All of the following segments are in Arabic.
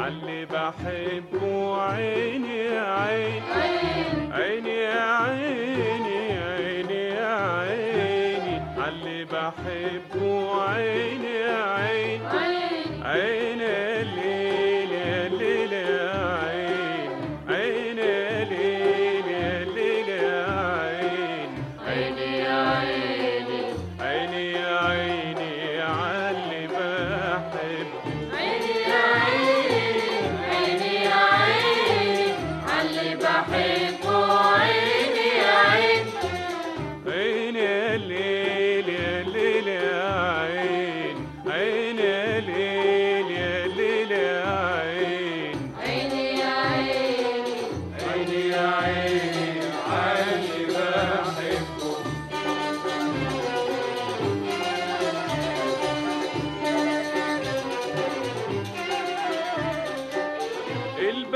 عيني بحبه عيني. عيني عيني يا عيني عيني يا عيني عاللي بحبه عيني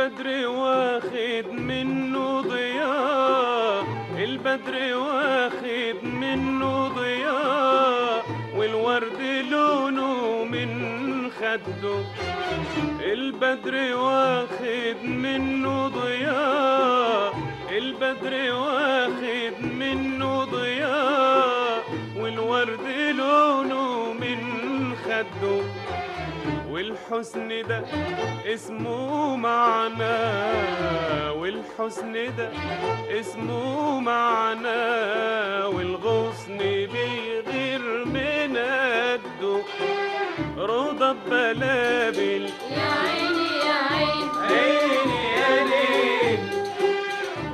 البدر واخد منه ضياء البدر واخد منه ضياء والورد لونه من خده. البدر واخد منه ضياء البدر والحسن ده اسمه معنى والحسن ده اسمه معنى والغصن بيغير من قده رضا بلابل. يا عيني يا عيني. عيني يا ليل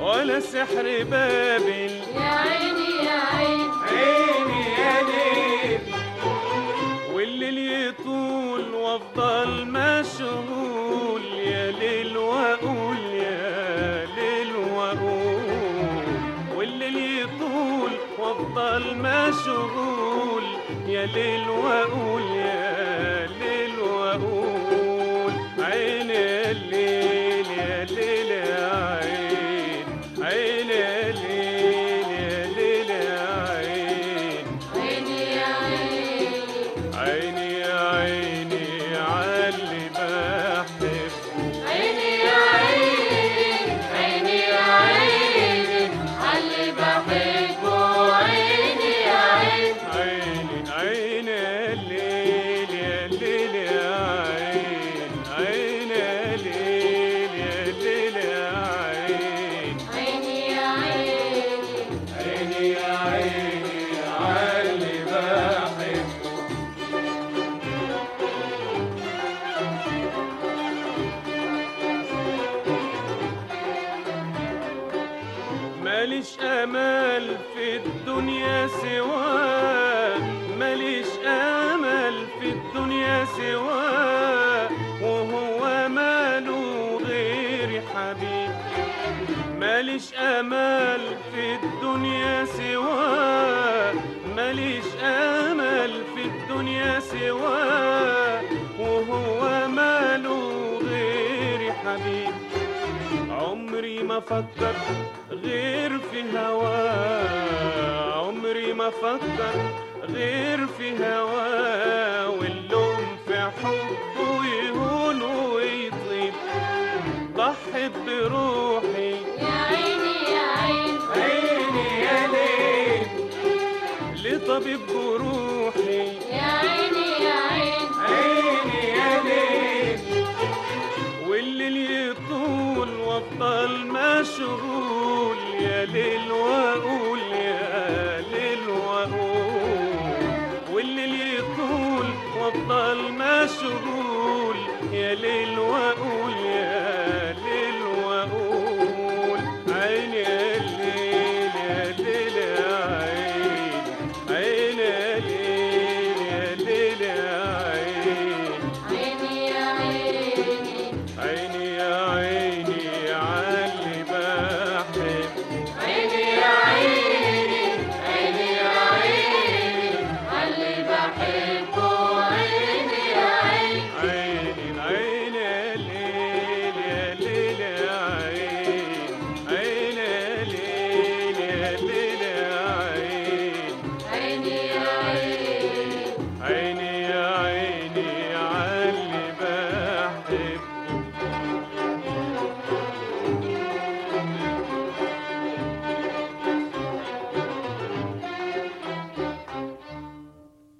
ولا سحر بابل. يا عيني يا عيني. عيني يا ليل والليل يطول وافضل ليل واقول ماليش أمل في الدنيا سواه ماليش أمل في الدنيا سواه وهو ماله غير حبيب ماليش أمل في الدنيا سواه ماليش أمل في الدنيا سواه عمري ما فكر غير في هواه عمري ما فكر غير في هواه واللوم في حبه يهون ويطيب. ضحي بروحي. يا عيني يا عيني. عيني يا ليل. لطبيب جروحي